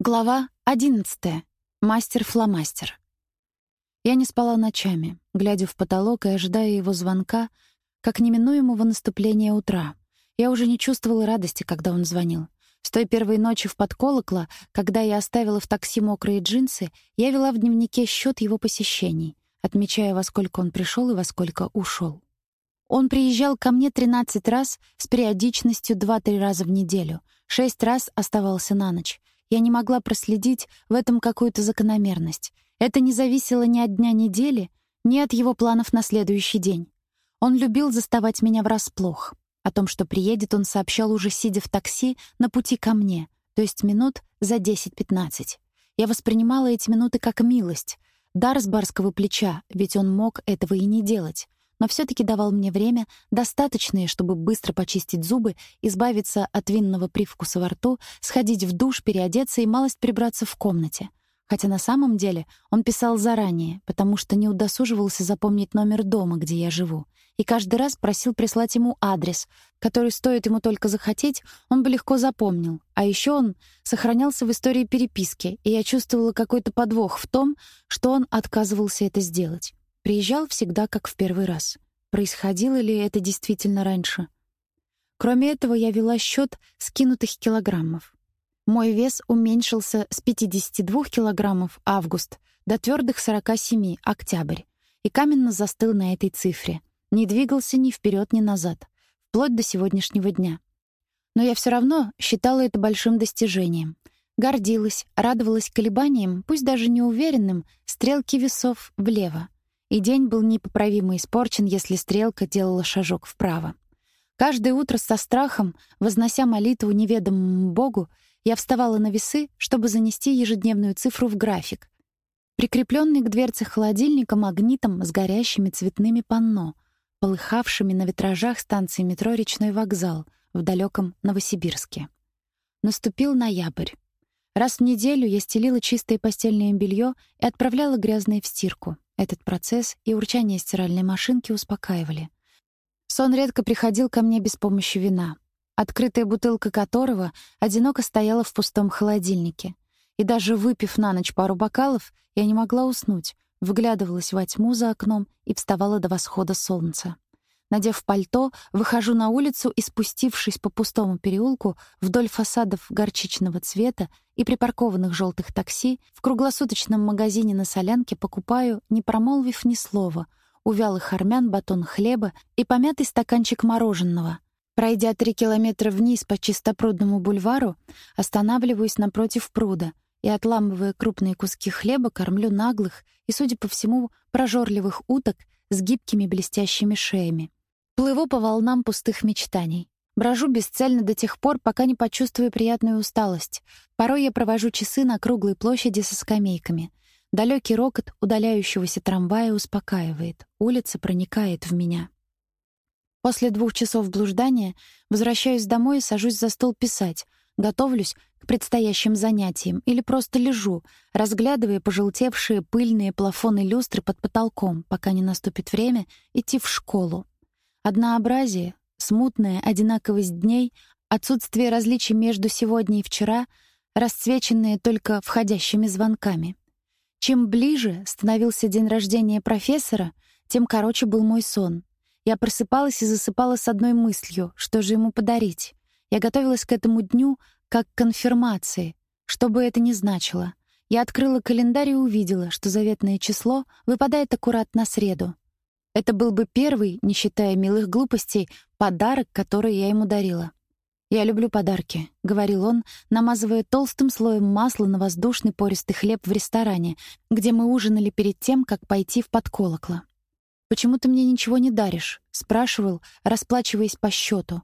Глава 11. Мастер-фломастер. Я не спала ночами, глядя в потолок и ожидая его звонка, как неминуемого наступления утра. Я уже не чувствовала радости, когда он звонил. С той первой ночи в подколокла, когда я оставила в такси мокрые джинсы, я вела в дневнике счет его посещений, отмечая, во сколько он пришел и во сколько ушел. Он приезжал ко мне 13 раз с периодичностью 2-3 раза в неделю, 6 раз оставался на ночь. Я не могла проследить в этом какую-то закономерность. Это не зависело ни от дня недели, ни от его планов на следующий день. Он любил заставать меня врасплох. О том, что приедет, он сообщал уже сидя в такси на пути ко мне, то есть минут за 10-15. Я воспринимала эти минуты как милость, дар с барского плеча, ведь он мог этого и не делать но все таки давал мне время, достаточное, чтобы быстро почистить зубы, избавиться от винного привкуса во рту, сходить в душ, переодеться и малость прибраться в комнате. Хотя на самом деле он писал заранее, потому что не удосуживался запомнить номер дома, где я живу, и каждый раз просил прислать ему адрес, который, стоит ему только захотеть, он бы легко запомнил. А еще он сохранялся в истории переписки, и я чувствовала какой-то подвох в том, что он отказывался это сделать. Приезжал всегда как в первый раз. Происходило ли это действительно раньше? Кроме этого, я вела счет скинутых килограммов. Мой вес уменьшился с 52 килограммов август до твердых 47 октябрь, и каменно застыл на этой цифре. Не двигался ни вперед, ни назад, вплоть до сегодняшнего дня. Но я все равно считала это большим достижением. Гордилась, радовалась колебаниям, пусть даже неуверенным, стрелки весов влево и день был непоправимо испорчен, если стрелка делала шажок вправо. Каждое утро со страхом, вознося молитву неведомому Богу, я вставала на весы, чтобы занести ежедневную цифру в график, прикрепленный к дверце холодильника магнитом с горящими цветными панно, полыхавшими на витражах станции метро «Речной вокзал» в далеком Новосибирске. Наступил ноябрь. Раз в неделю я стелила чистое постельное белье и отправляла грязное в стирку. Этот процесс и урчание стиральной машинки успокаивали. Сон редко приходил ко мне без помощи вина, открытая бутылка которого одиноко стояла в пустом холодильнике. И даже выпив на ночь пару бокалов, я не могла уснуть, выглядывалась во тьму за окном и вставала до восхода солнца. Надев пальто, выхожу на улицу и, спустившись по пустому переулку вдоль фасадов горчичного цвета и припаркованных желтых такси, в круглосуточном магазине на Солянке покупаю, не промолвив ни слова, у вялых армян батон хлеба и помятый стаканчик мороженого. Пройдя три километра вниз по чистопрудному бульвару, останавливаюсь напротив пруда и, отламывая крупные куски хлеба, кормлю наглых и, судя по всему, прожорливых уток с гибкими блестящими шеями. Плыву по волнам пустых мечтаний. Брожу бесцельно до тех пор, пока не почувствую приятную усталость. Порой я провожу часы на круглой площади со скамейками. Далекий рокот удаляющегося трамвая успокаивает. Улица проникает в меня. После двух часов блуждания возвращаюсь домой и сажусь за стол писать. Готовлюсь к предстоящим занятиям или просто лежу, разглядывая пожелтевшие пыльные плафоны люстры под потолком, пока не наступит время идти в школу. Однообразие, смутная одинаковость дней, отсутствие различий между сегодня и вчера, расцвеченные только входящими звонками. Чем ближе становился день рождения профессора, тем короче был мой сон. Я просыпалась и засыпала с одной мыслью, что же ему подарить. Я готовилась к этому дню как к конфирмации, что бы это ни значило. Я открыла календарь и увидела, что заветное число выпадает аккурат на среду. Это был бы первый, не считая милых глупостей, подарок, который я ему дарила. «Я люблю подарки», — говорил он, намазывая толстым слоем масла на воздушный пористый хлеб в ресторане, где мы ужинали перед тем, как пойти в подколокло. «Почему ты мне ничего не даришь?» — спрашивал, расплачиваясь по счету.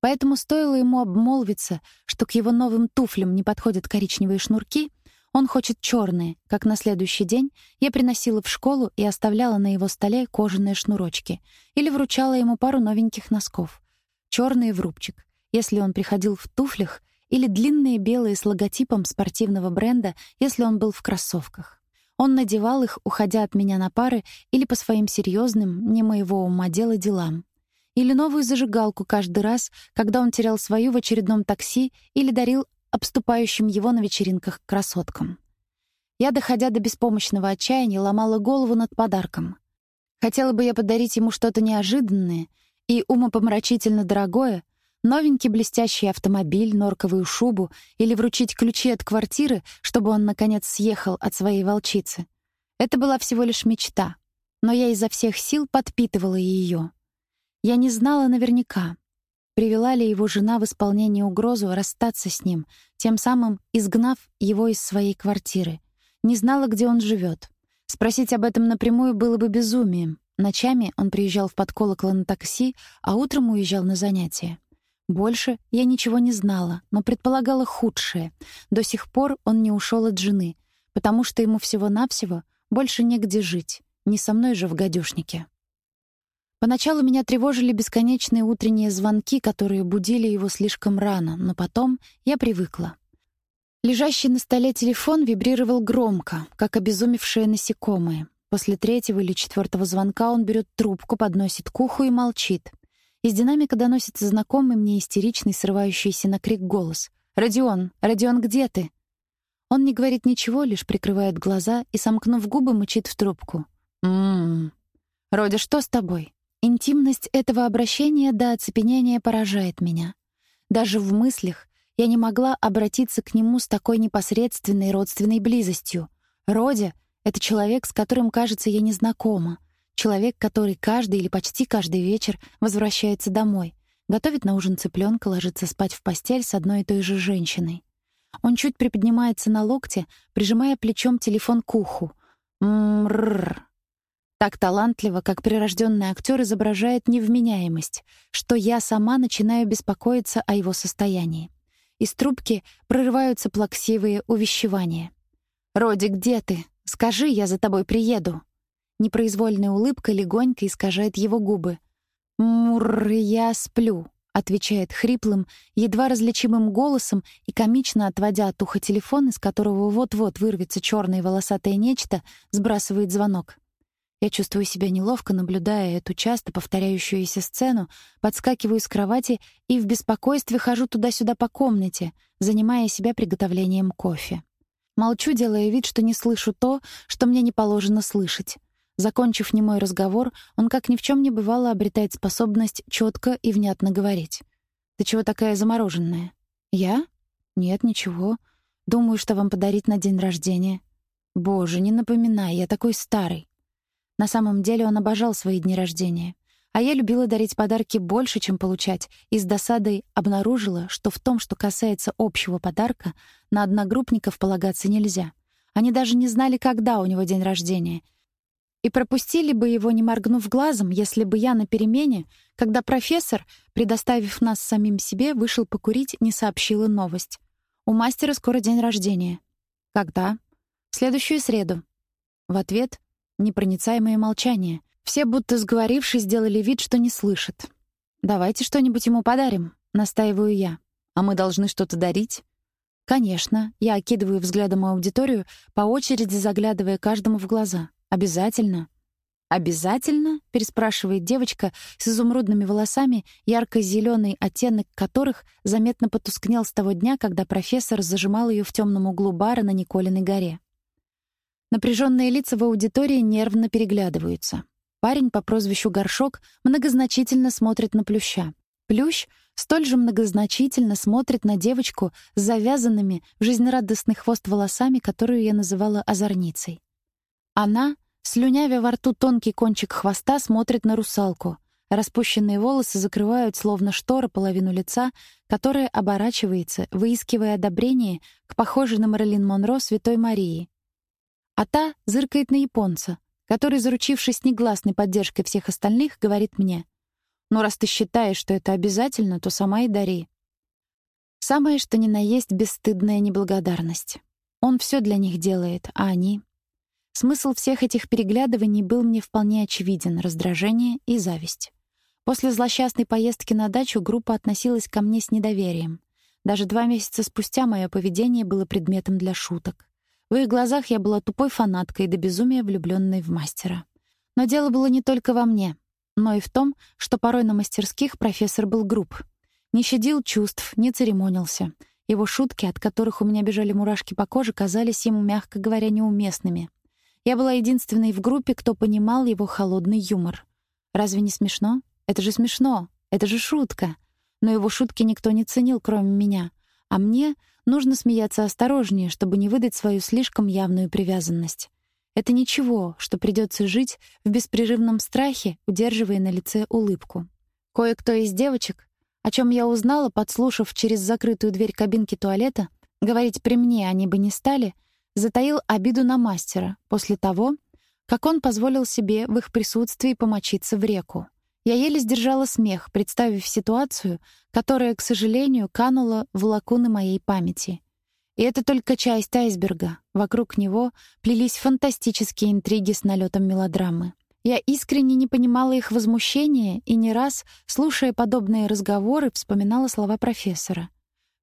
Поэтому стоило ему обмолвиться, что к его новым туфлям не подходят коричневые шнурки — он хочет черные, как на следующий день я приносила в школу и оставляла на его столе кожаные шнурочки или вручала ему пару новеньких носков. Черные в рубчик, если он приходил в туфлях, или длинные белые с логотипом спортивного бренда, если он был в кроссовках. Он надевал их, уходя от меня на пары или по своим серьезным, не моего ума дела делам. Или новую зажигалку каждый раз, когда он терял свою в очередном такси или дарил обступающим его на вечеринках красоткам. Я, доходя до беспомощного отчаяния, ломала голову над подарком. Хотела бы я подарить ему что-то неожиданное и умопомрачительно дорогое, новенький блестящий автомобиль, норковую шубу или вручить ключи от квартиры, чтобы он, наконец, съехал от своей волчицы. Это была всего лишь мечта, но я изо всех сил подпитывала ее. Я не знала наверняка, привела ли его жена в исполнение угрозу расстаться с ним, тем самым изгнав его из своей квартиры. Не знала, где он живет. Спросить об этом напрямую было бы безумием. Ночами он приезжал в подколоколо на такси, а утром уезжал на занятия. Больше я ничего не знала, но предполагала худшее. До сих пор он не ушел от жены, потому что ему всего-навсего больше негде жить, не со мной же в гадюшнике. Поначалу меня тревожили бесконечные утренние звонки, которые будили его слишком рано, но потом я привыкла. Лежащий на столе телефон вибрировал громко, как обезумевшее насекомое. После третьего или четвертого звонка он берет трубку, подносит к уху и молчит. Из динамика доносится знакомый мне истеричный, срывающийся на крик голос. «Родион! Родион, где ты?» Он не говорит ничего, лишь прикрывает глаза и, сомкнув губы, мычит в трубку. «М-м-м. Родя, что с тобой?» Интимность этого обращения до оцепенения поражает меня. Даже в мыслях я не могла обратиться к нему с такой непосредственной родственной близостью. Родя — это человек, с которым, кажется, я не знакома. Человек, который каждый или почти каждый вечер возвращается домой, готовит на ужин цыпленка, ложится спать в постель с одной и той же женщиной. Он чуть приподнимается на локте, прижимая плечом телефон к уху. Мрррр. Так талантливо, как прирожденный актер изображает невменяемость, что я сама начинаю беспокоиться о его состоянии. Из трубки прорываются плаксивые увещевания. «Роди, где ты? Скажи, я за тобой приеду». Непроизвольная улыбка легонько искажает его губы. «Мурр, я сплю», — отвечает хриплым, едва различимым голосом и комично отводя от уха телефон, из которого вот-вот вырвется черное волосатое нечто, сбрасывает звонок. Я чувствую себя неловко, наблюдая эту часто повторяющуюся сцену, подскакиваю с кровати и в беспокойстве хожу туда-сюда по комнате, занимая себя приготовлением кофе. Молчу, делая вид, что не слышу то, что мне не положено слышать. Закончив немой разговор, он, как ни в чем не бывало, обретает способность четко и внятно говорить. «Ты чего такая замороженная?» «Я? Нет, ничего. Думаю, что вам подарить на день рождения». «Боже, не напоминай, я такой старый». На самом деле он обожал свои дни рождения. А я любила дарить подарки больше, чем получать, и с досадой обнаружила, что в том, что касается общего подарка, на одногруппников полагаться нельзя. Они даже не знали, когда у него день рождения. И пропустили бы его, не моргнув глазом, если бы я на перемене, когда профессор, предоставив нас самим себе, вышел покурить, не сообщила новость. У мастера скоро день рождения. Когда? В следующую среду. В ответ Непроницаемое молчание. Все, будто сговорившись, сделали вид, что не слышат. «Давайте что-нибудь ему подарим», — настаиваю я. «А мы должны что-то дарить?» «Конечно». Я окидываю взглядом аудиторию, по очереди заглядывая каждому в глаза. «Обязательно». «Обязательно?» — переспрашивает девочка с изумрудными волосами, ярко зеленый оттенок которых заметно потускнел с того дня, когда профессор зажимал ее в темном углу бара на Николиной горе. Напряженные лица в аудитории нервно переглядываются. Парень по прозвищу Горшок многозначительно смотрит на Плюща. Плющ столь же многозначительно смотрит на девочку с завязанными в жизнерадостный хвост волосами, которую я называла озорницей. Она, слюнявя во рту тонкий кончик хвоста, смотрит на русалку. Распущенные волосы закрывают, словно штора, половину лица, которая оборачивается, выискивая одобрение к похожей на Мэрилин Монро Святой Марии, а та зыркает на японца, который, заручившись негласной поддержкой всех остальных, говорит мне, «Ну, раз ты считаешь, что это обязательно, то сама и дари». Самое, что ни на есть, бесстыдная неблагодарность. Он все для них делает, а они... Смысл всех этих переглядываний был мне вполне очевиден — раздражение и зависть. После злосчастной поездки на дачу группа относилась ко мне с недоверием. Даже два месяца спустя мое поведение было предметом для шуток. В их глазах я была тупой фанаткой до безумия влюбленной в мастера. Но дело было не только во мне, но и в том, что порой на мастерских профессор был груб. Не щадил чувств, не церемонился. Его шутки, от которых у меня бежали мурашки по коже, казались ему, мягко говоря, неуместными. Я была единственной в группе, кто понимал его холодный юмор. Разве не смешно? Это же смешно. Это же шутка. Но его шутки никто не ценил, кроме меня. А мне нужно смеяться осторожнее, чтобы не выдать свою слишком явную привязанность. Это ничего, что придется жить в беспрерывном страхе, удерживая на лице улыбку. Кое-кто из девочек, о чем я узнала, подслушав через закрытую дверь кабинки туалета, говорить при мне они бы не стали, затаил обиду на мастера после того, как он позволил себе в их присутствии помочиться в реку. Я еле сдержала смех, представив ситуацию, которая, к сожалению, канула в лакуны моей памяти. И это только часть айсберга. Вокруг него плелись фантастические интриги с налетом мелодрамы. Я искренне не понимала их возмущения и не раз, слушая подобные разговоры, вспоминала слова профессора.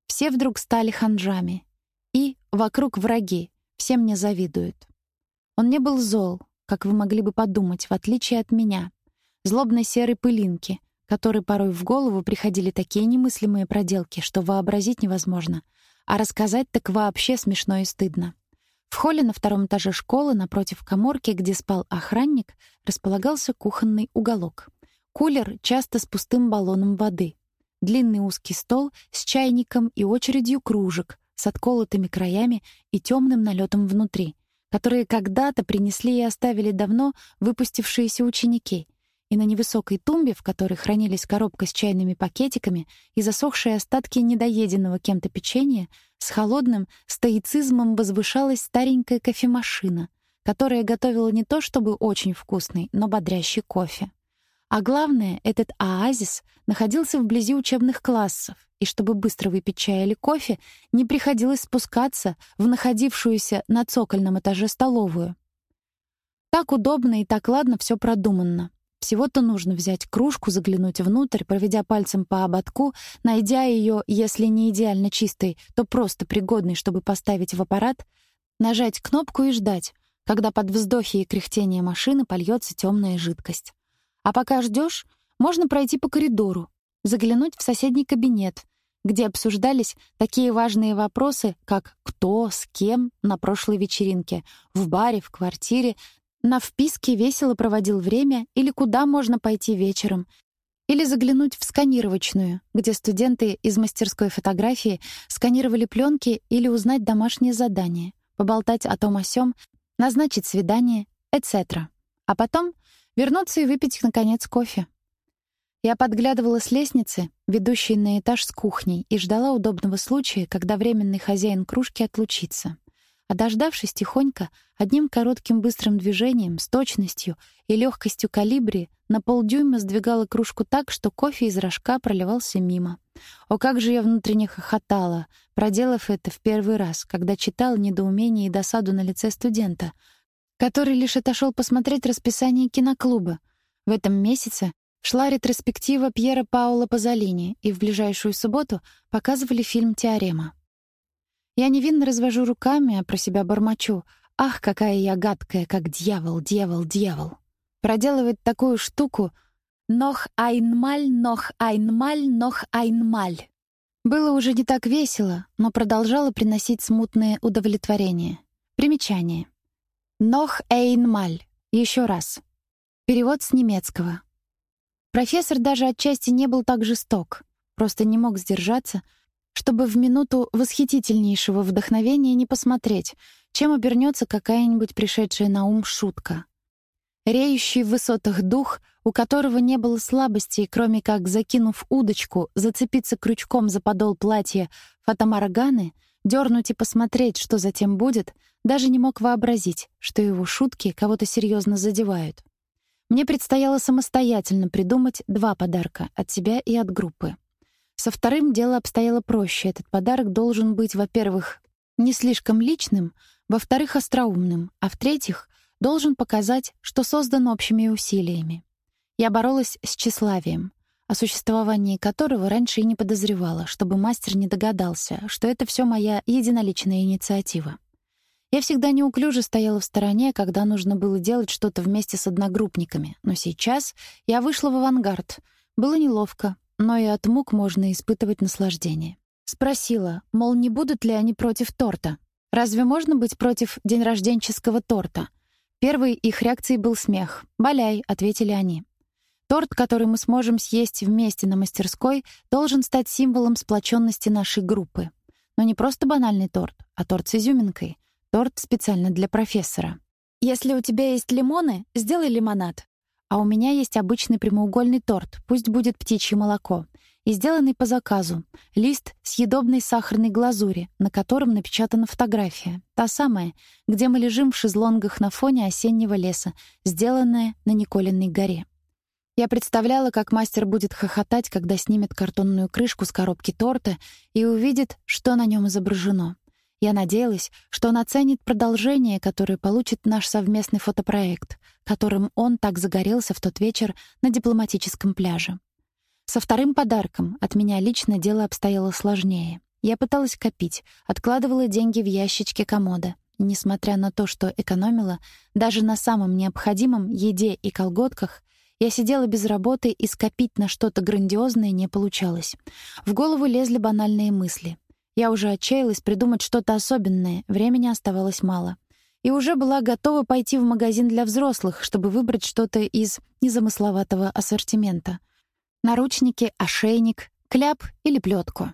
Все вдруг стали ханжами. И вокруг враги, все мне завидуют. Он не был зол, как вы могли бы подумать, в отличие от меня злобной серой пылинки, которой порой в голову приходили такие немыслимые проделки, что вообразить невозможно, а рассказать так вообще смешно и стыдно. В холле на втором этаже школы, напротив каморки, где спал охранник, располагался кухонный уголок. Кулер часто с пустым баллоном воды. Длинный узкий стол с чайником и очередью кружек с отколотыми краями и темным налетом внутри, которые когда-то принесли и оставили давно выпустившиеся ученики — и на невысокой тумбе, в которой хранились коробка с чайными пакетиками и засохшие остатки недоеденного кем-то печенья, с холодным стоицизмом возвышалась старенькая кофемашина, которая готовила не то чтобы очень вкусный, но бодрящий кофе. А главное, этот оазис находился вблизи учебных классов, и чтобы быстро выпить чай или кофе, не приходилось спускаться в находившуюся на цокольном этаже столовую. Так удобно и так ладно все продумано. Всего-то нужно взять кружку, заглянуть внутрь, проведя пальцем по ободку, найдя ее, если не идеально чистой, то просто пригодной, чтобы поставить в аппарат, нажать кнопку и ждать, когда под вздохи и кряхтение машины польется темная жидкость. А пока ждешь, можно пройти по коридору, заглянуть в соседний кабинет, где обсуждались такие важные вопросы, как кто, с кем на прошлой вечеринке, в баре, в квартире, на вписке весело проводил время или куда можно пойти вечером, или заглянуть в сканировочную, где студенты из мастерской фотографии сканировали пленки или узнать домашнее задание, поболтать о том о сём, назначить свидание, etc. А потом вернуться и выпить, наконец, кофе. Я подглядывала с лестницы, ведущей на этаж с кухней, и ждала удобного случая, когда временный хозяин кружки отлучится — а дождавшись тихонько, одним коротким быстрым движением, с точностью и легкостью калибри, на полдюйма сдвигала кружку так, что кофе из рожка проливался мимо. О, как же я внутренне хохотала, проделав это в первый раз, когда читала недоумение и досаду на лице студента, который лишь отошел посмотреть расписание киноклуба. В этом месяце шла ретроспектива Пьера Паула Пазолини, и в ближайшую субботу показывали фильм «Теорема». Я невинно развожу руками, а про себя бормочу. Ах, какая я гадкая, как дьявол, дьявол, дьявол. Проделывает такую штуку «Нох айнмаль, нох айнмаль, нох айнмаль». Было уже не так весело, но продолжало приносить смутное удовлетворение. Примечание. «Нох эйнмаль». Еще раз. Перевод с немецкого. Профессор даже отчасти не был так жесток, просто не мог сдержаться — чтобы в минуту восхитительнейшего вдохновения не посмотреть, чем обернется какая-нибудь пришедшая на ум шутка. Реющий в высотах дух, у которого не было слабостей, кроме как, закинув удочку, зацепиться крючком за подол платья фатамарганы, дернуть и посмотреть, что затем будет, даже не мог вообразить, что его шутки кого-то серьезно задевают. Мне предстояло самостоятельно придумать два подарка от себя и от группы. Со вторым дело обстояло проще. Этот подарок должен быть, во-первых, не слишком личным, во-вторых, остроумным, а в-третьих, должен показать, что создан общими усилиями. Я боролась с тщеславием, о существовании которого раньше и не подозревала, чтобы мастер не догадался, что это все моя единоличная инициатива. Я всегда неуклюже стояла в стороне, когда нужно было делать что-то вместе с одногруппниками, но сейчас я вышла в авангард. Было неловко, но и от мук можно испытывать наслаждение. Спросила, мол, не будут ли они против торта. Разве можно быть против день рожденческого торта? Первой их реакцией был смех. «Валяй», — ответили они. Торт, который мы сможем съесть вместе на мастерской, должен стать символом сплоченности нашей группы. Но не просто банальный торт, а торт с изюминкой. Торт специально для профессора. Если у тебя есть лимоны, сделай лимонад. А у меня есть обычный прямоугольный торт, пусть будет птичье молоко и сделанный по заказу. Лист съедобной сахарной глазури, на котором напечатана фотография. Та самая, где мы лежим в шезлонгах на фоне осеннего леса, сделанная на Николиной горе. Я представляла, как мастер будет хохотать, когда снимет картонную крышку с коробки торта и увидит, что на нем изображено. Я надеялась, что он оценит продолжение, которое получит наш совместный фотопроект, которым он так загорелся в тот вечер на дипломатическом пляже. Со вторым подарком от меня лично дело обстояло сложнее. Я пыталась копить, откладывала деньги в ящичке комода. несмотря на то, что экономила, даже на самом необходимом еде и колготках, я сидела без работы, и скопить на что-то грандиозное не получалось. В голову лезли банальные мысли. Я уже отчаялась придумать что-то особенное, времени оставалось мало. И уже была готова пойти в магазин для взрослых, чтобы выбрать что-то из незамысловатого ассортимента — Наручники, ошейник, кляп или плетку.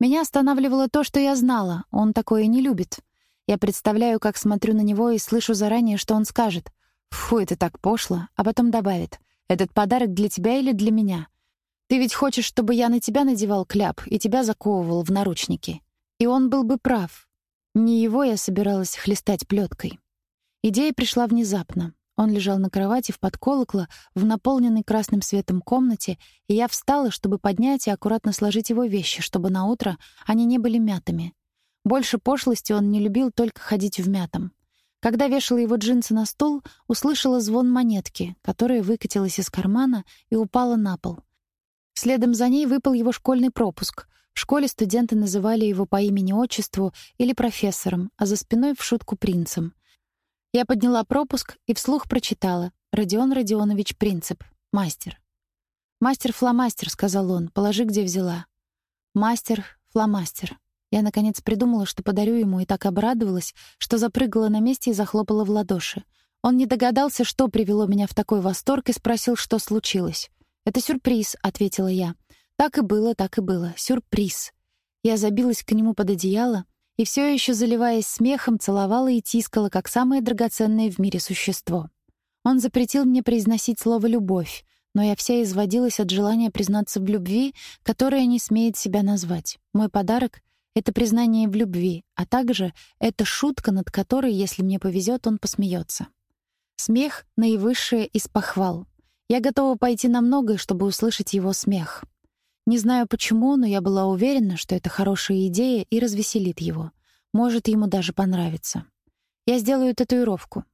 Меня останавливало то, что я знала, он такое не любит. Я представляю, как смотрю на него и слышу заранее, что он скажет. «Фу, это так пошло», а потом добавит. «Этот подарок для тебя или для меня? Ты ведь хочешь, чтобы я на тебя надевал кляп и тебя заковывал в наручники?» И он был бы прав. Не его я собиралась хлестать плеткой. Идея пришла внезапно. Он лежал на кровати в подколокло в наполненной красным светом комнате, и я встала, чтобы поднять и аккуратно сложить его вещи, чтобы на утро они не были мятыми. Больше пошлости он не любил только ходить в мятом. Когда вешала его джинсы на стол, услышала звон монетки, которая выкатилась из кармана и упала на пол. Следом за ней выпал его школьный пропуск. В школе студенты называли его по имени-отчеству или профессором, а за спиной в шутку принцем. Я подняла пропуск и вслух прочитала. Родион Родионович Принцип. Мастер. «Мастер-фломастер», — сказал он. «Положи, где взяла». «Мастер-фломастер». Я, наконец, придумала, что подарю ему, и так обрадовалась, что запрыгала на месте и захлопала в ладоши. Он не догадался, что привело меня в такой восторг, и спросил, что случилось. «Это сюрприз», — ответила я. Так и было, так и было. Сюрприз. Я забилась к нему под одеяло, и все еще заливаясь смехом, целовала и тискала, как самое драгоценное в мире существо. Он запретил мне произносить слово «любовь», но я вся изводилась от желания признаться в любви, которая не смеет себя назвать. Мой подарок — это признание в любви, а также это шутка, над которой, если мне повезет, он посмеется. Смех — наивысшее из похвал. Я готова пойти на многое, чтобы услышать его смех. Не знаю почему, но я была уверена, что это хорошая идея и развеселит его. Может, ему даже понравится. Я сделаю татуировку.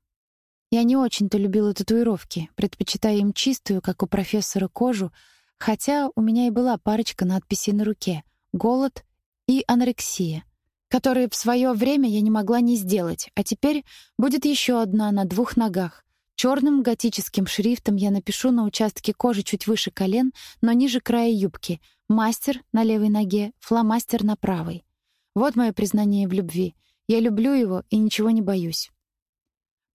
Я не очень-то любила татуировки, предпочитая им чистую, как у профессора, кожу, хотя у меня и была парочка надписей на руке «Голод» и «Анорексия», которые в свое время я не могла не сделать, а теперь будет еще одна на двух ногах, Черным готическим шрифтом я напишу на участке кожи чуть выше колен, но ниже края юбки. Мастер на левой ноге, фломастер на правой. Вот мое признание в любви. Я люблю его и ничего не боюсь.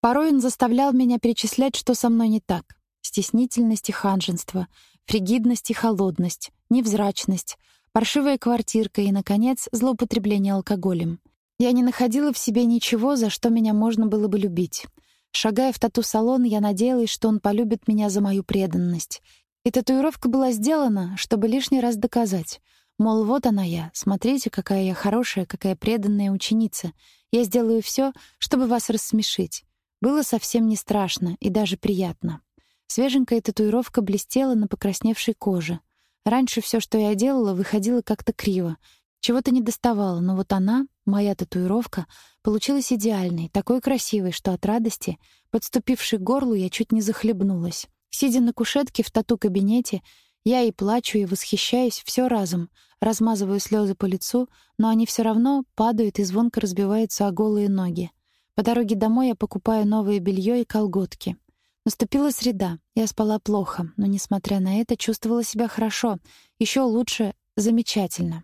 Порой он заставлял меня перечислять, что со мной не так. Стеснительность и ханжество, фригидность и холодность, невзрачность, паршивая квартирка и, наконец, злоупотребление алкоголем. Я не находила в себе ничего, за что меня можно было бы любить. Шагая в тату-салон, я надеялась, что он полюбит меня за мою преданность. И татуировка была сделана, чтобы лишний раз доказать. Мол, вот она я, смотрите, какая я хорошая, какая преданная ученица. Я сделаю все, чтобы вас рассмешить. Было совсем не страшно и даже приятно. Свеженькая татуировка блестела на покрасневшей коже. Раньше все, что я делала, выходило как-то криво. Чего-то не доставало, но вот она, моя татуировка, получилась идеальной, такой красивой, что от радости, подступившей к горлу, я чуть не захлебнулась. Сидя на кушетке в тату-кабинете, я и плачу, и восхищаюсь все разом, размазываю слезы по лицу, но они все равно падают и звонко разбиваются о голые ноги. По дороге домой я покупаю новое белье и колготки. Наступила среда. Я спала плохо, но, несмотря на это, чувствовала себя хорошо, еще лучше — замечательно.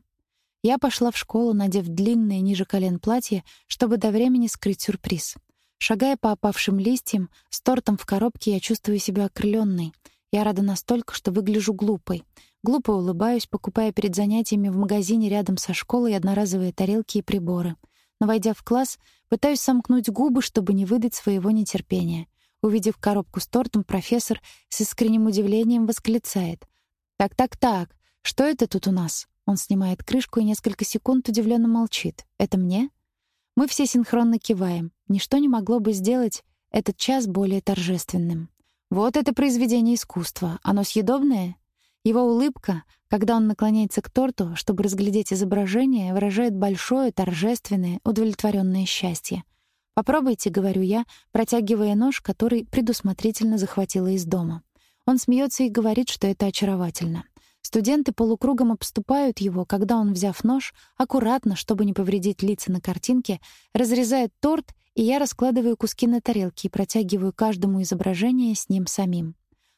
Я пошла в школу, надев длинное ниже колен платье, чтобы до времени скрыть сюрприз. Шагая по опавшим листьям, с тортом в коробке, я чувствую себя окрыленной. Я рада настолько, что выгляжу глупой. Глупо улыбаюсь, покупая перед занятиями в магазине рядом со школой одноразовые тарелки и приборы. Но войдя в класс, пытаюсь сомкнуть губы, чтобы не выдать своего нетерпения. Увидев коробку с тортом, профессор с искренним удивлением восклицает: "Так-так-так, что это тут у нас?" Он снимает крышку и несколько секунд удивленно молчит. «Это мне?» Мы все синхронно киваем. Ничто не могло бы сделать этот час более торжественным. Вот это произведение искусства. Оно съедобное? Его улыбка, когда он наклоняется к торту, чтобы разглядеть изображение, выражает большое, торжественное, удовлетворенное счастье. «Попробуйте», — говорю я, протягивая нож, который предусмотрительно захватила из дома. Он смеется и говорит, что это очаровательно. Студенты полукругом обступают его, когда он, взяв нож, аккуратно, чтобы не повредить лица на картинке, разрезает торт, и я раскладываю куски на тарелке и протягиваю каждому изображение с ним самим.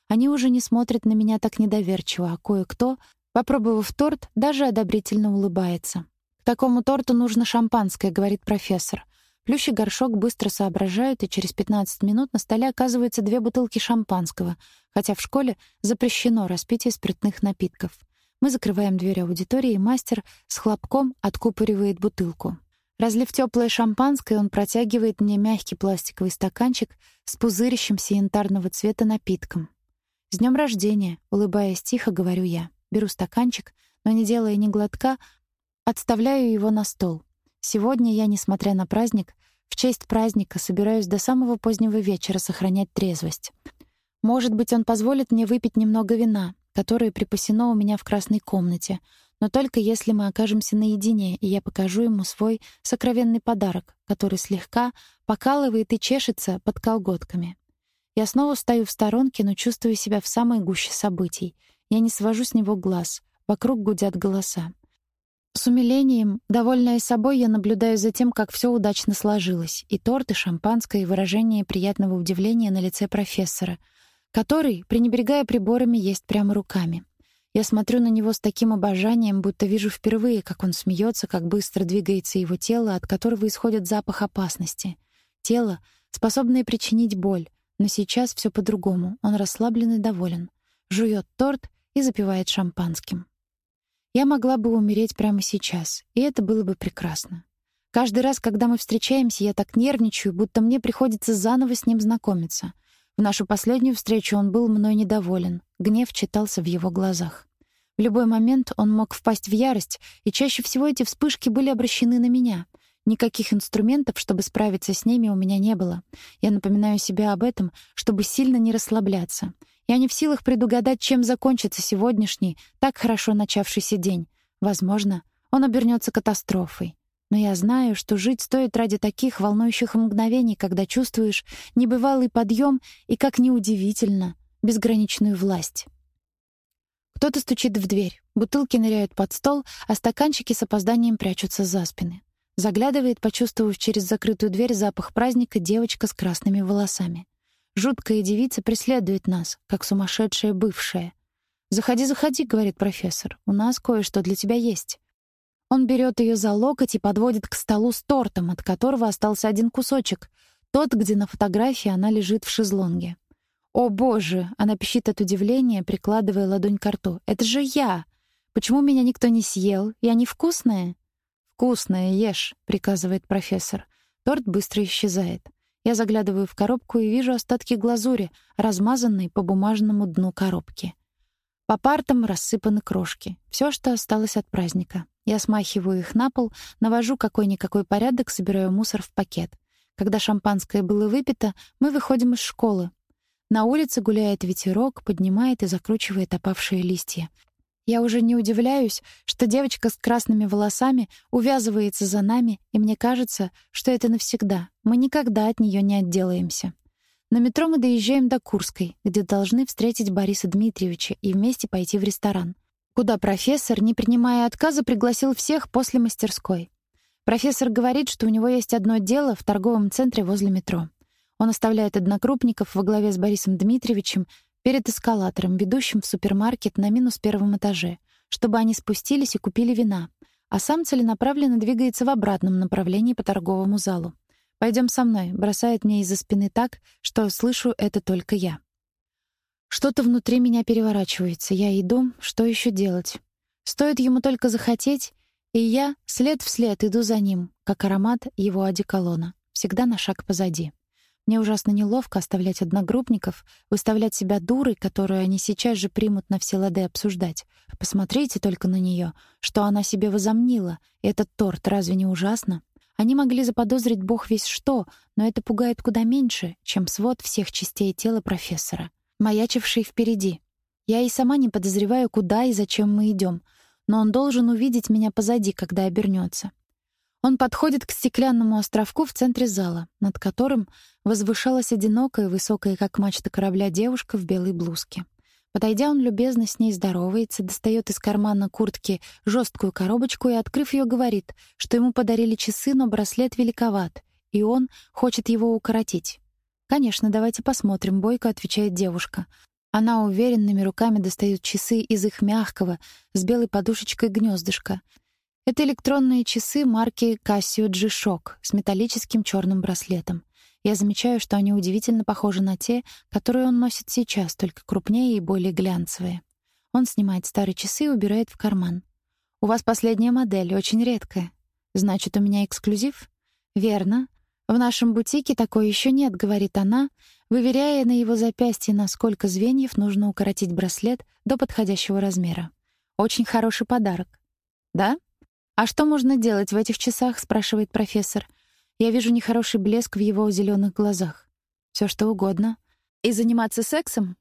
Они уже не смотрят на меня так недоверчиво, а кое-кто, попробовав торт, даже одобрительно улыбается. «К такому торту нужно шампанское», — говорит профессор. Плющ и горшок быстро соображают, и через 15 минут на столе оказываются две бутылки шампанского, хотя в школе запрещено распитие спиртных напитков. Мы закрываем дверь аудитории, и мастер с хлопком откупоривает бутылку. Разлив теплое шампанское, он протягивает мне мягкий пластиковый стаканчик с пузырящимся янтарного цвета напитком. «С днем рождения!» — улыбаясь тихо, говорю я. Беру стаканчик, но, не делая ни глотка, отставляю его на стол. Сегодня я, несмотря на праздник, в честь праздника собираюсь до самого позднего вечера сохранять трезвость. Может быть, он позволит мне выпить немного вина, которое припасено у меня в красной комнате, но только если мы окажемся наедине, и я покажу ему свой сокровенный подарок, который слегка покалывает и чешется под колготками. Я снова стою в сторонке, но чувствую себя в самой гуще событий. Я не свожу с него глаз. Вокруг гудят голоса. С умилением, довольная собой, я наблюдаю за тем, как все удачно сложилось. И торт, и шампанское, и выражение приятного удивления на лице профессора, который, пренебрегая приборами, есть прямо руками. Я смотрю на него с таким обожанием, будто вижу впервые, как он смеется, как быстро двигается его тело, от которого исходит запах опасности. Тело, способное причинить боль, но сейчас все по-другому. Он расслаблен и доволен. Жует торт и запивает шампанским. Я могла бы умереть прямо сейчас, и это было бы прекрасно. Каждый раз, когда мы встречаемся, я так нервничаю, будто мне приходится заново с ним знакомиться. В нашу последнюю встречу он был мной недоволен. Гнев читался в его глазах. В любой момент он мог впасть в ярость, и чаще всего эти вспышки были обращены на меня. Никаких инструментов, чтобы справиться с ними, у меня не было. Я напоминаю себе об этом, чтобы сильно не расслабляться. Я не в силах предугадать, чем закончится сегодняшний, так хорошо начавшийся день. Возможно, он обернется катастрофой. Но я знаю, что жить стоит ради таких волнующих мгновений, когда чувствуешь небывалый подъем и, как неудивительно, безграничную власть. Кто-то стучит в дверь, бутылки ныряют под стол, а стаканчики с опозданием прячутся за спины. Заглядывает, почувствовав через закрытую дверь запах праздника, девочка с красными волосами. Жуткая девица преследует нас, как сумасшедшая бывшая. «Заходи, заходи», — говорит профессор. «У нас кое-что для тебя есть». Он берет ее за локоть и подводит к столу с тортом, от которого остался один кусочек, тот, где на фотографии она лежит в шезлонге. «О, боже!» — она пищит от удивления, прикладывая ладонь к рту. «Это же я! Почему меня никто не съел? Я невкусная?» «Вкусная, ешь», — приказывает профессор. Торт быстро исчезает. Я заглядываю в коробку и вижу остатки глазури, размазанной по бумажному дну коробки. По партам рассыпаны крошки. Все, что осталось от праздника. Я смахиваю их на пол, навожу какой-никакой порядок, собираю мусор в пакет. Когда шампанское было выпито, мы выходим из школы. На улице гуляет ветерок, поднимает и закручивает опавшие листья. Я уже не удивляюсь, что девочка с красными волосами увязывается за нами, и мне кажется, что это навсегда. Мы никогда от нее не отделаемся. На метро мы доезжаем до Курской, где должны встретить Бориса Дмитриевича и вместе пойти в ресторан, куда профессор, не принимая отказа, пригласил всех после мастерской. Профессор говорит, что у него есть одно дело в торговом центре возле метро. Он оставляет однокрупников во главе с Борисом Дмитриевичем перед эскалатором, ведущим в супермаркет на минус первом этаже, чтобы они спустились и купили вина, а сам целенаправленно двигается в обратном направлении по торговому залу. Пойдем со мной, бросает мне из-за спины так, что слышу это только я. Что-то внутри меня переворачивается. Я иду, что еще делать? Стоит ему только захотеть, и я след в след иду за ним, как аромат его одеколона, всегда на шаг позади. Мне ужасно неловко оставлять одногруппников, выставлять себя дурой, которую они сейчас же примут на все лады обсуждать. Посмотрите только на нее, что она себе возомнила. Этот торт разве не ужасно? Они могли заподозрить бог весь что, но это пугает куда меньше, чем свод всех частей тела профессора, маячивший впереди. Я и сама не подозреваю, куда и зачем мы идем, но он должен увидеть меня позади, когда обернется. Он подходит к стеклянному островку в центре зала, над которым возвышалась одинокая, высокая, как мачта корабля, девушка в белой блузке. Подойдя, он любезно с ней здоровается, достает из кармана куртки жесткую коробочку и, открыв ее, говорит, что ему подарили часы, но браслет великоват, и он хочет его укоротить. «Конечно, давайте посмотрим», — бойко отвечает девушка. Она уверенными руками достает часы из их мягкого, с белой подушечкой гнездышка. Это электронные часы марки Casio G-Shock с металлическим черным браслетом. Я замечаю, что они удивительно похожи на те, которые он носит сейчас, только крупнее и более глянцевые. Он снимает старые часы и убирает в карман. «У вас последняя модель, очень редкая. Значит, у меня эксклюзив?» «Верно. В нашем бутике такой еще нет», — говорит она, выверяя на его запястье, на сколько звеньев нужно укоротить браслет до подходящего размера. «Очень хороший подарок». «Да? А что можно делать в этих часах?» — спрашивает профессор. Я вижу нехороший блеск в его зеленых глазах. Все что угодно. И заниматься сексом?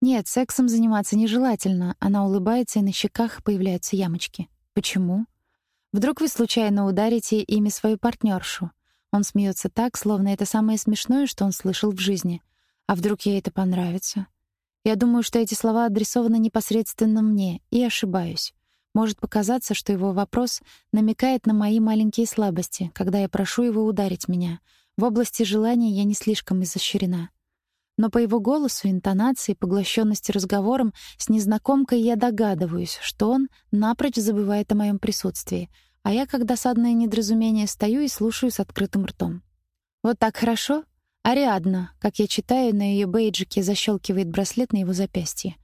Нет, сексом заниматься нежелательно. Она улыбается, и на щеках появляются ямочки. Почему? Вдруг вы случайно ударите ими свою партнершу? Он смеется так, словно это самое смешное, что он слышал в жизни. А вдруг ей это понравится? Я думаю, что эти слова адресованы непосредственно мне, и ошибаюсь. Может показаться, что его вопрос намекает на мои маленькие слабости, когда я прошу его ударить меня. В области желания я не слишком изощрена. Но по его голосу, интонации, поглощенности разговором с незнакомкой я догадываюсь, что он напрочь забывает о моем присутствии, а я, как досадное недоразумение, стою и слушаю с открытым ртом. «Вот так хорошо?» «Ариадна», как я читаю, на ее бейджике защелкивает браслет на его запястье.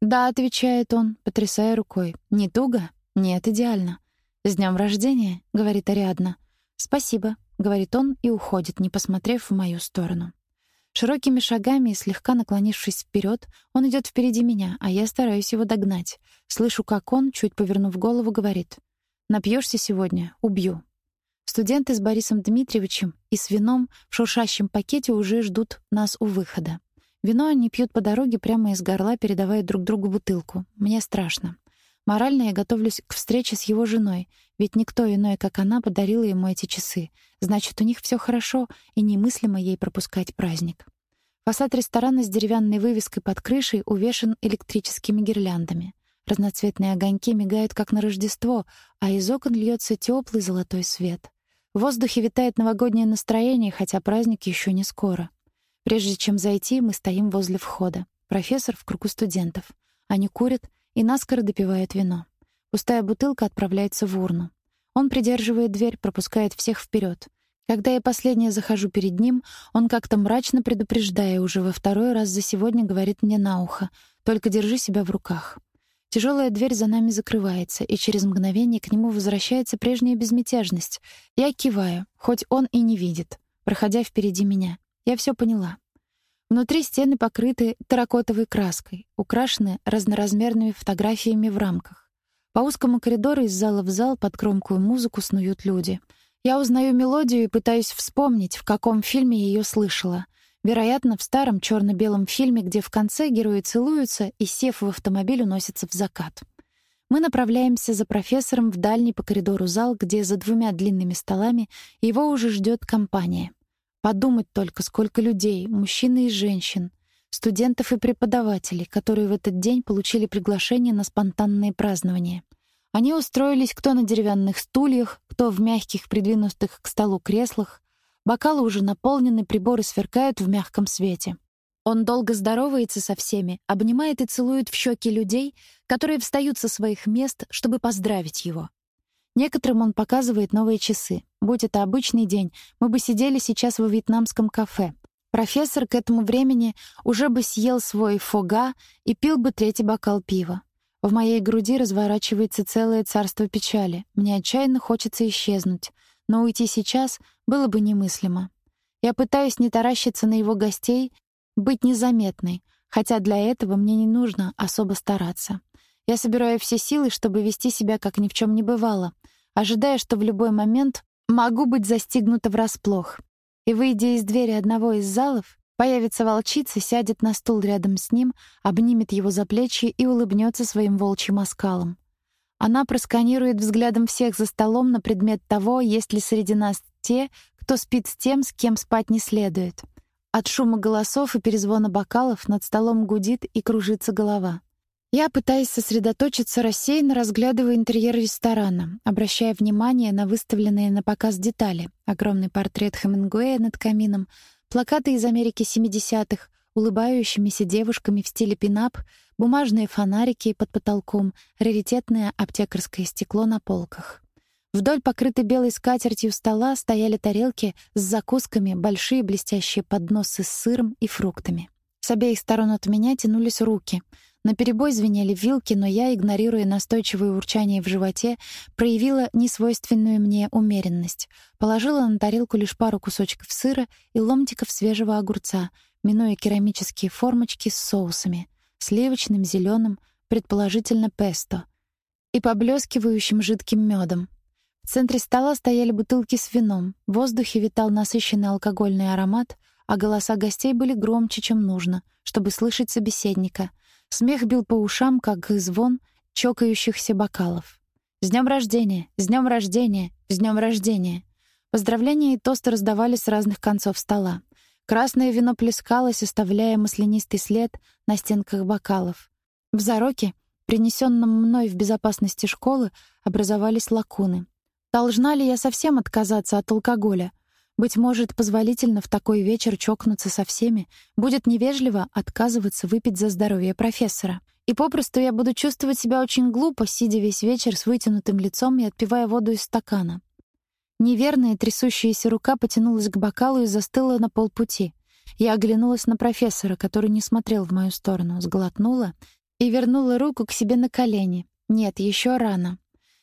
«Да», — отвечает он, потрясая рукой. «Не туго?» «Нет, идеально». «С днем рождения», — говорит Ариадна. «Спасибо», — говорит он и уходит, не посмотрев в мою сторону. Широкими шагами и слегка наклонившись вперед, он идет впереди меня, а я стараюсь его догнать. Слышу, как он, чуть повернув голову, говорит: "Напьешься сегодня убью". Студенты с Борисом Дмитриевичем и с вином в шуршащем пакете уже ждут нас у выхода. Вино они пьют по дороге прямо из горла, передавая друг другу бутылку. Мне страшно. Морально я готовлюсь к встрече с его женой, ведь никто иной, как она, подарила ему эти часы. Значит, у них все хорошо, и немыслимо ей пропускать праздник. Фасад ресторана с деревянной вывеской под крышей увешан электрическими гирляндами. Разноцветные огоньки мигают, как на Рождество, а из окон льется теплый золотой свет. В воздухе витает новогоднее настроение, хотя праздник еще не скоро. Прежде чем зайти, мы стоим возле входа. Профессор в кругу студентов. Они курят и наскоро допивают вино. Пустая бутылка отправляется в урну. Он придерживает дверь, пропускает всех вперед. Когда я последняя захожу перед ним, он как-то мрачно предупреждая уже во второй раз за сегодня говорит мне на ухо: "Только держи себя в руках". Тяжелая дверь за нами закрывается, и через мгновение к нему возвращается прежняя безмятежность. Я киваю, хоть он и не видит, проходя впереди меня. Я все поняла. Внутри стены покрыты терракотовой краской, украшены разноразмерными фотографиями в рамках. По узкому коридору из зала в зал под громкую музыку снуют люди. Я узнаю мелодию и пытаюсь вспомнить, в каком фильме ее слышала. Вероятно, в старом черно белом фильме, где в конце герои целуются и, сев в автомобиль, уносятся в закат. Мы направляемся за профессором в дальний по коридору зал, где за двумя длинными столами его уже ждет компания. Подумать только, сколько людей, мужчин и женщин, студентов и преподавателей, которые в этот день получили приглашение на спонтанные празднования. Они устроились кто на деревянных стульях, кто в мягких, придвинутых к столу креслах. Бокалы уже наполнены, приборы сверкают в мягком свете. Он долго здоровается со всеми, обнимает и целует в щеки людей, которые встают со своих мест, чтобы поздравить его. Некоторым он показывает новые часы. Будь это обычный день, мы бы сидели сейчас во вьетнамском кафе. Профессор к этому времени уже бы съел свой фога и пил бы третий бокал пива. В моей груди разворачивается целое царство печали. Мне отчаянно хочется исчезнуть, но уйти сейчас было бы немыслимо. Я пытаюсь не таращиться на его гостей, быть незаметной, хотя для этого мне не нужно особо стараться. Я собираю все силы, чтобы вести себя как ни в чем не бывало, ожидая, что в любой момент могу быть застигнута врасплох. И выйдя из двери одного из залов, появится волчица, сядет на стул рядом с ним, обнимет его за плечи и улыбнется своим волчьим оскалом. Она просканирует взглядом всех за столом на предмет того, есть ли среди нас те, кто спит с тем, с кем спать не следует. От шума голосов и перезвона бокалов над столом гудит и кружится голова. Я пытаюсь сосредоточиться, рассеянно разглядывая интерьер ресторана, обращая внимание на выставленные на показ детали. Огромный портрет Хемингуэя над камином, плакаты из Америки 70-х, улыбающимися девушками в стиле пинап, бумажные фонарики под потолком, раритетное аптекарское стекло на полках. Вдоль покрытой белой скатертью стола стояли тарелки с закусками, большие блестящие подносы с сыром и фруктами. С обеих сторон от меня тянулись руки. На перебой звенели вилки, но я, игнорируя настойчивое урчание в животе, проявила несвойственную мне умеренность. Положила на тарелку лишь пару кусочков сыра и ломтиков свежего огурца, минуя керамические формочки с соусами — сливочным, зеленым, предположительно песто, и поблескивающим жидким медом. В центре стола стояли бутылки с вином, в воздухе витал насыщенный алкогольный аромат, а голоса гостей были громче, чем нужно, чтобы слышать собеседника. Смех бил по ушам, как звон чокающихся бокалов. «С днем рождения! С днем рождения! С днем рождения!» Поздравления и тосты раздавались с разных концов стола. Красное вино плескалось, оставляя маслянистый след на стенках бокалов. В зароке, принесенном мной в безопасности школы, образовались лакуны. Должна ли я совсем отказаться от алкоголя? Быть может, позволительно в такой вечер чокнуться со всеми, будет невежливо отказываться выпить за здоровье профессора. И попросту я буду чувствовать себя очень глупо, сидя весь вечер с вытянутым лицом и отпивая воду из стакана. Неверная трясущаяся рука потянулась к бокалу и застыла на полпути. Я оглянулась на профессора, который не смотрел в мою сторону, сглотнула и вернула руку к себе на колени. Нет, еще рано.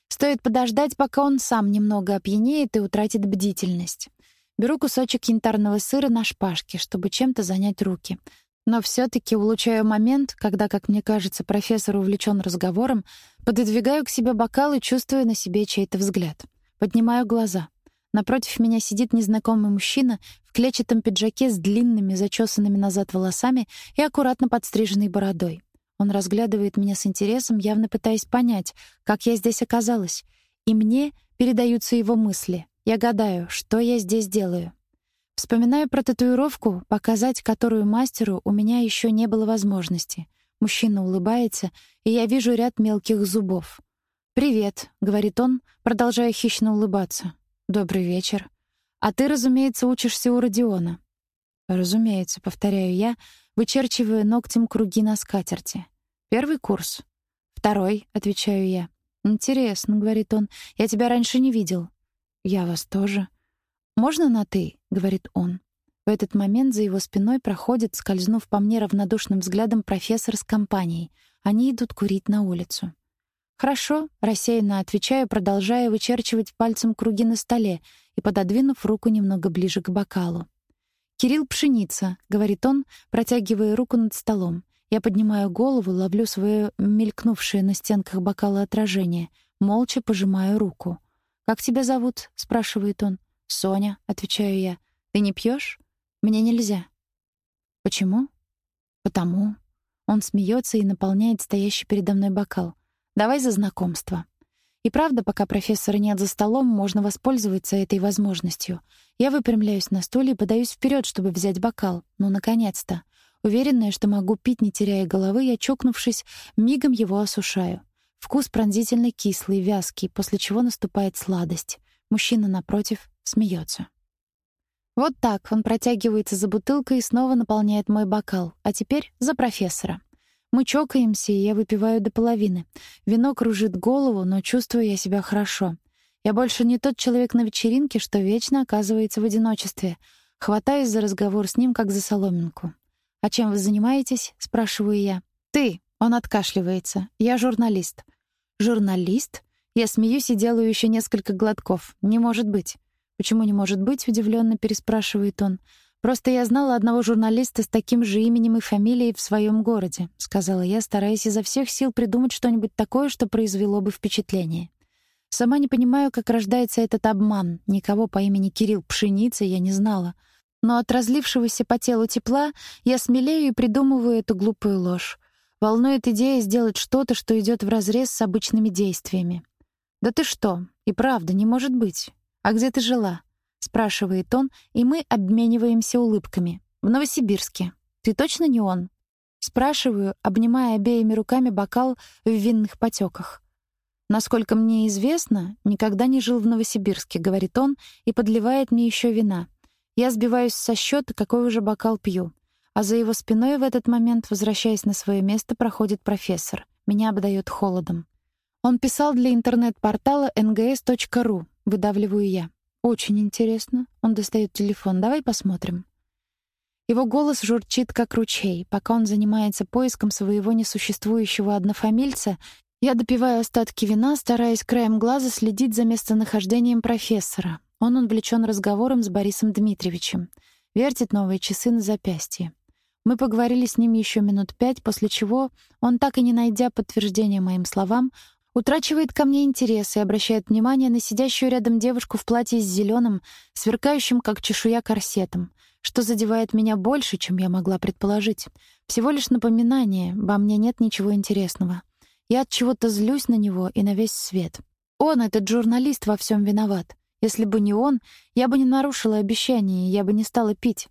Стоит подождать, пока он сам немного опьянеет и утратит бдительность. Беру кусочек янтарного сыра на шпажке, чтобы чем-то занять руки. Но все таки улучшаю момент, когда, как мне кажется, профессор увлечен разговором, пододвигаю к себе бокал и чувствую на себе чей-то взгляд. Поднимаю глаза. Напротив меня сидит незнакомый мужчина в клетчатом пиджаке с длинными, зачесанными назад волосами и аккуратно подстриженной бородой. Он разглядывает меня с интересом, явно пытаясь понять, как я здесь оказалась. И мне передаются его мысли. Я гадаю, что я здесь делаю. Вспоминаю про татуировку, показать которую мастеру у меня еще не было возможности. Мужчина улыбается, и я вижу ряд мелких зубов. «Привет», — говорит он, продолжая хищно улыбаться. «Добрый вечер. А ты, разумеется, учишься у Родиона». «Разумеется», — повторяю я, вычерчивая ногтем круги на скатерти. Первый курс. Второй, отвечаю я. Интересно, говорит он. Я тебя раньше не видел. Я вас тоже. Можно на ты, говорит он. В этот момент за его спиной проходит, скользнув по мне равнодушным взглядом профессор с компанией. Они идут курить на улицу. Хорошо, рассеянно отвечаю, продолжая вычерчивать пальцем круги на столе и пододвинув руку немного ближе к бокалу. Кирилл Пшеница, говорит он, протягивая руку над столом. Я поднимаю голову, ловлю свое мелькнувшее на стенках бокала отражение, молча пожимаю руку. «Как тебя зовут?» — спрашивает он. «Соня», — отвечаю я. «Ты не пьешь? Мне нельзя». «Почему?» «Потому». Он смеется и наполняет стоящий передо мной бокал. «Давай за знакомство». И правда, пока профессора нет за столом, можно воспользоваться этой возможностью. Я выпрямляюсь на стуле и подаюсь вперед, чтобы взять бокал. Ну, наконец-то. Уверенная, что могу пить, не теряя головы, я, чокнувшись, мигом его осушаю. Вкус пронзительно кислый, вязкий, после чего наступает сладость. Мужчина напротив смеется. Вот так он протягивается за бутылкой и снова наполняет мой бокал. А теперь за профессора. Мы чокаемся, и я выпиваю до половины. Вино кружит голову, но чувствую я себя хорошо. Я больше не тот человек на вечеринке, что вечно оказывается в одиночестве. Хватаюсь за разговор с ним, как за соломинку. «А чем вы занимаетесь?» — спрашиваю я. «Ты!» — он откашливается. «Я журналист». «Журналист?» Я смеюсь и делаю еще несколько глотков. «Не может быть». «Почему не может быть?» — удивленно переспрашивает он. «Просто я знала одного журналиста с таким же именем и фамилией в своем городе», — сказала я, стараясь изо всех сил придумать что-нибудь такое, что произвело бы впечатление. Сама не понимаю, как рождается этот обман. Никого по имени Кирилл Пшеница я не знала. Но от разлившегося по телу тепла я смелею и придумываю эту глупую ложь. Волнует идея сделать что-то, что идет вразрез с обычными действиями. «Да ты что? И правда, не может быть. А где ты жила?» спрашивает он, и мы обмениваемся улыбками. В Новосибирске. Ты точно не он? спрашиваю, обнимая обеими руками бокал в винных потеках. Насколько мне известно, никогда не жил в Новосибирске, говорит он и подливает мне еще вина. Я сбиваюсь со счета, какой уже бокал пью. А за его спиной в этот момент, возвращаясь на свое место, проходит профессор. Меня обдает холодом. Он писал для интернет-портала ngs.ru, выдавливаю я. Очень интересно. Он достает телефон. Давай посмотрим. Его голос журчит как ручей. Пока он занимается поиском своего несуществующего однофамильца, я допиваю остатки вина, стараясь краем глаза следить за местонахождением профессора. Он увлечен разговором с Борисом Дмитриевичем. Вертит новые часы на запястье. Мы поговорили с ним еще минут пять, после чего он, так и не найдя подтверждения моим словам, Утрачивает ко мне интерес и обращает внимание на сидящую рядом девушку в платье с зеленым, сверкающим как чешуя корсетом, что задевает меня больше, чем я могла предположить. Всего лишь напоминание, во мне нет ничего интересного. Я от чего-то злюсь на него и на весь свет. Он, этот журналист, во всем виноват. Если бы не он, я бы не нарушила обещание, я бы не стала пить.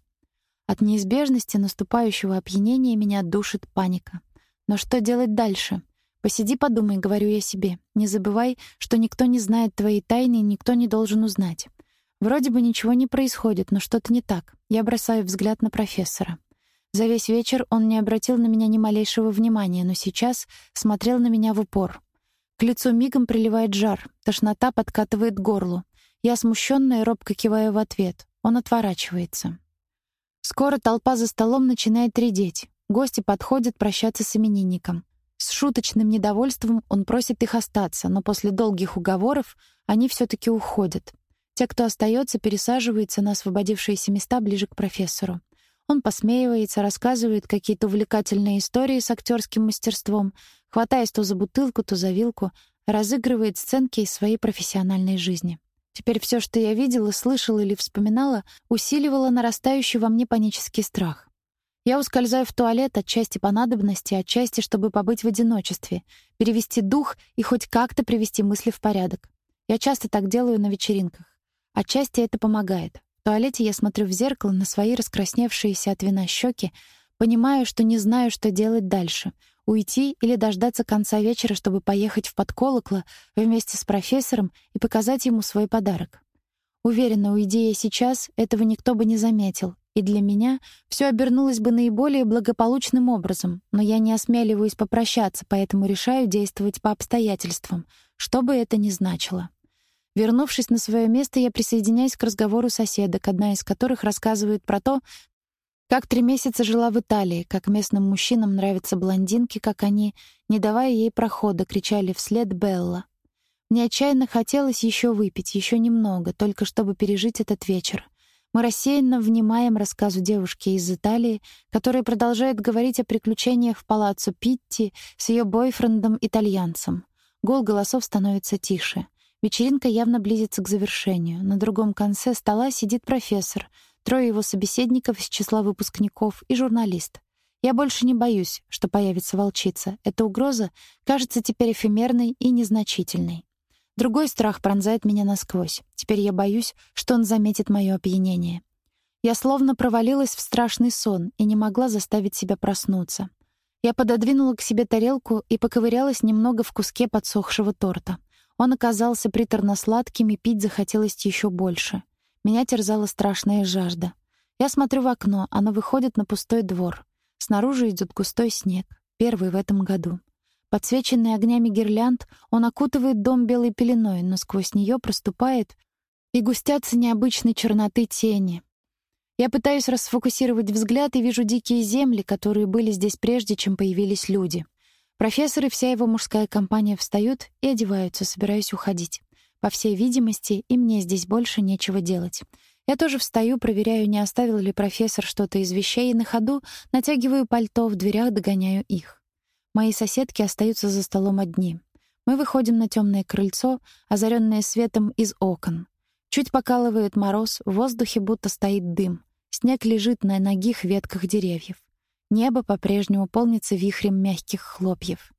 От неизбежности наступающего опьянения меня душит паника. Но что делать дальше? Посиди, подумай, говорю я себе. Не забывай, что никто не знает твоей тайны и никто не должен узнать. Вроде бы ничего не происходит, но что-то не так. Я бросаю взгляд на профессора. За весь вечер он не обратил на меня ни малейшего внимания, но сейчас смотрел на меня в упор. К лицу мигом приливает жар, тошнота подкатывает к горлу. Я смущенная робко киваю в ответ. Он отворачивается. Скоро толпа за столом начинает редеть. Гости подходят прощаться с именинником. С шуточным недовольством он просит их остаться, но после долгих уговоров они все таки уходят. Те, кто остается, пересаживаются на освободившиеся места ближе к профессору. Он посмеивается, рассказывает какие-то увлекательные истории с актерским мастерством, хватаясь то за бутылку, то за вилку, разыгрывает сценки из своей профессиональной жизни. Теперь все, что я видела, слышала или вспоминала, усиливало нарастающий во мне панический страх. Я ускользаю в туалет отчасти по надобности, отчасти, чтобы побыть в одиночестве, перевести дух и хоть как-то привести мысли в порядок. Я часто так делаю на вечеринках. Отчасти это помогает. В туалете я смотрю в зеркало на свои раскрасневшиеся от вина щеки, понимаю, что не знаю, что делать дальше — уйти или дождаться конца вечера, чтобы поехать в подколокло вместе с профессором и показать ему свой подарок. Уверена, уйди я сейчас, этого никто бы не заметил, и для меня все обернулось бы наиболее благополучным образом, но я не осмеливаюсь попрощаться, поэтому решаю действовать по обстоятельствам, что бы это ни значило. Вернувшись на свое место, я присоединяюсь к разговору соседок, одна из которых рассказывает про то, как три месяца жила в Италии, как местным мужчинам нравятся блондинки, как они, не давая ей прохода, кричали вслед «Белла». Мне отчаянно хотелось еще выпить, еще немного, только чтобы пережить этот вечер. Мы рассеянно внимаем рассказу девушки из Италии, которая продолжает говорить о приключениях в палаццо Питти с ее бойфрендом-итальянцем. Гул голосов становится тише. Вечеринка явно близится к завершению. На другом конце стола сидит профессор, трое его собеседников из числа выпускников и журналист. Я больше не боюсь, что появится волчица. Эта угроза кажется теперь эфемерной и незначительной. Другой страх пронзает меня насквозь. Теперь я боюсь, что он заметит мое опьянение. Я словно провалилась в страшный сон и не могла заставить себя проснуться. Я пододвинула к себе тарелку и поковырялась немного в куске подсохшего торта. Он оказался приторно-сладким, и пить захотелось еще больше. Меня терзала страшная жажда. Я смотрю в окно, оно выходит на пустой двор. Снаружи идет густой снег, первый в этом году. Подсвеченный огнями гирлянд, он окутывает дом белой пеленой, но сквозь нее проступает и густятся необычной черноты тени. Я пытаюсь расфокусировать взгляд и вижу дикие земли, которые были здесь прежде, чем появились люди. Профессор и вся его мужская компания встают и одеваются, собираясь уходить. По всей видимости, и мне здесь больше нечего делать. Я тоже встаю, проверяю, не оставил ли профессор что-то из вещей, и на ходу натягиваю пальто, в дверях догоняю их. Мои соседки остаются за столом одни. Мы выходим на темное крыльцо, озаренное светом из окон. Чуть покалывает мороз, в воздухе будто стоит дым. Снег лежит на ногих ветках деревьев. Небо по-прежнему полнится вихрем мягких хлопьев.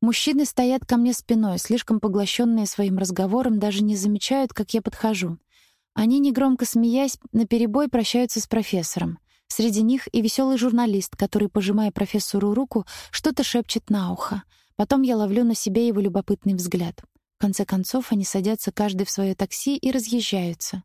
Мужчины стоят ко мне спиной, слишком поглощенные своим разговором, даже не замечают, как я подхожу. Они, негромко смеясь, наперебой прощаются с профессором. Среди них и веселый журналист, который, пожимая профессору руку, что-то шепчет на ухо. Потом я ловлю на себе его любопытный взгляд. В конце концов, они садятся каждый в свое такси и разъезжаются.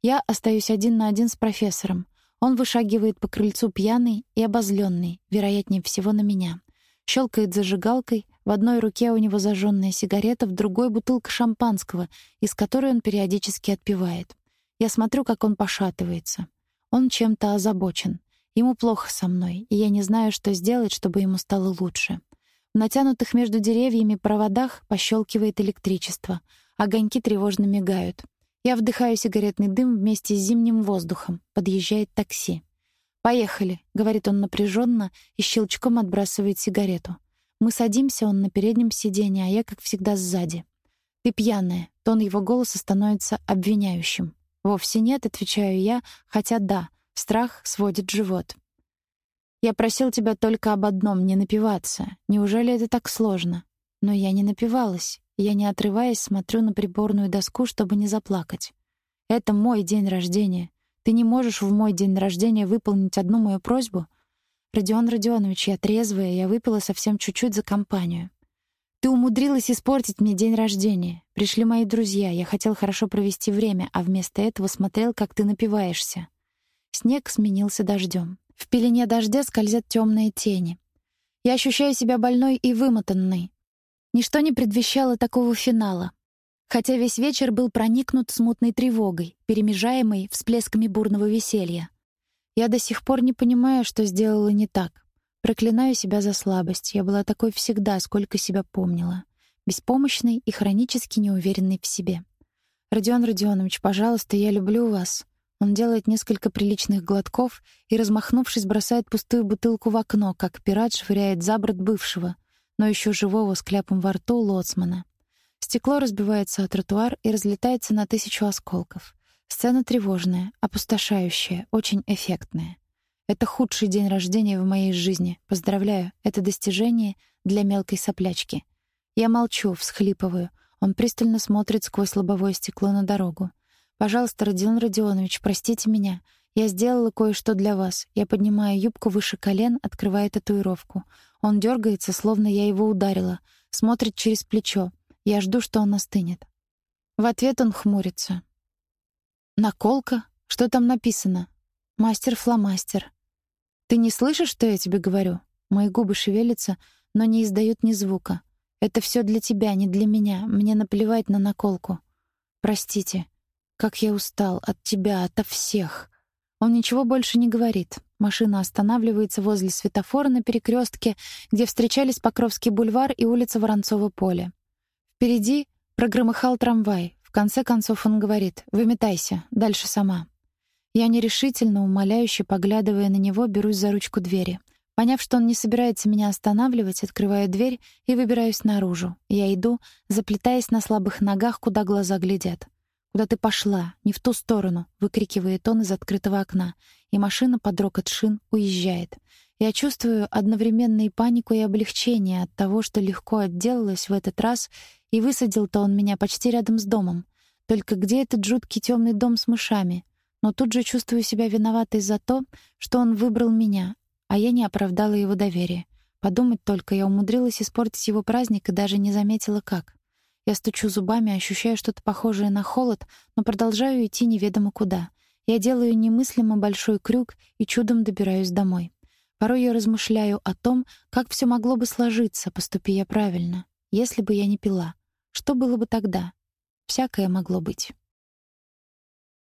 Я остаюсь один на один с профессором. Он вышагивает по крыльцу пьяный и обозленный, вероятнее всего на меня. Щелкает зажигалкой, в одной руке у него зажженная сигарета, в другой — бутылка шампанского, из которой он периодически отпивает. Я смотрю, как он пошатывается. Он чем-то озабочен. Ему плохо со мной, и я не знаю, что сделать, чтобы ему стало лучше. В натянутых между деревьями проводах пощелкивает электричество. Огоньки тревожно мигают. Я вдыхаю сигаретный дым вместе с зимним воздухом. Подъезжает такси. «Поехали», — говорит он напряженно и щелчком отбрасывает сигарету. Мы садимся, он на переднем сиденье, а я, как всегда, сзади. «Ты пьяная». Тон его голоса становится обвиняющим. «Вовсе нет», — отвечаю я, хотя да, страх сводит живот. «Я просил тебя только об одном — не напиваться. Неужели это так сложно?» Но я не напивалась. Я, не отрываясь, смотрю на приборную доску, чтобы не заплакать. «Это мой день рождения. Ты не можешь в мой день рождения выполнить одну мою просьбу?» «Родион Родионович, я трезвая, я выпила совсем чуть-чуть за компанию. Ты умудрилась испортить мне день рождения. Пришли мои друзья, я хотел хорошо провести время, а вместо этого смотрел, как ты напиваешься. Снег сменился дождем. В пелене дождя скользят темные тени. Я ощущаю себя больной и вымотанной. Ничто не предвещало такого финала. Хотя весь вечер был проникнут смутной тревогой, перемежаемой всплесками бурного веселья. Я до сих пор не понимаю, что сделала не так. Проклинаю себя за слабость. Я была такой всегда, сколько себя помнила. Беспомощной и хронически неуверенной в себе. «Родион Родионович, пожалуйста, я люблю вас». Он делает несколько приличных глотков и, размахнувшись, бросает пустую бутылку в окно, как пират швыряет за борт бывшего, но еще живого с кляпом во рту лоцмана. Стекло разбивается о тротуар и разлетается на тысячу осколков. Сцена тревожная, опустошающая, очень эффектная. Это худший день рождения в моей жизни. Поздравляю, это достижение для мелкой соплячки. Я молчу, всхлипываю. Он пристально смотрит сквозь лобовое стекло на дорогу. Пожалуйста, Родион Родионович, простите меня. Я сделала кое-что для вас. Я поднимаю юбку выше колен, открывая татуировку. Он дергается, словно я его ударила, смотрит через плечо. Я жду, что он остынет. В ответ он хмурится. Наколка? Что там написано? Мастер-фломастер. Ты не слышишь, что я тебе говорю? Мои губы шевелятся, но не издают ни звука. Это все для тебя, не для меня. Мне наплевать на наколку. Простите. Как я устал от тебя, ото всех. Он ничего больше не говорит. Машина останавливается возле светофора на перекрестке, где встречались Покровский бульвар и улица Воронцово поле. Впереди прогромыхал трамвай. В конце концов он говорит: "Выметайся, дальше сама". Я нерешительно, умоляюще поглядывая на него, берусь за ручку двери. Поняв, что он не собирается меня останавливать, открываю дверь и выбираюсь наружу. Я иду, заплетаясь на слабых ногах, куда глаза глядят. «Куда ты пошла? Не в ту сторону!» — выкрикивает он из открытого окна, и машина под рокот шин уезжает. Я чувствую одновременно и панику, и облегчение от того, что легко отделалась в этот раз, и высадил-то он меня почти рядом с домом. Только где этот жуткий темный дом с мышами? но тут же чувствую себя виноватой за то, что он выбрал меня, а я не оправдала его доверие. Подумать только, я умудрилась испортить его праздник и даже не заметила как. Я стучу зубами, ощущаю что-то похожее на холод, но продолжаю идти неведомо куда. Я делаю немыслимо большой крюк и чудом добираюсь домой. Порой я размышляю о том, как все могло бы сложиться, поступи я правильно, если бы я не пила. Что было бы тогда? Всякое могло быть.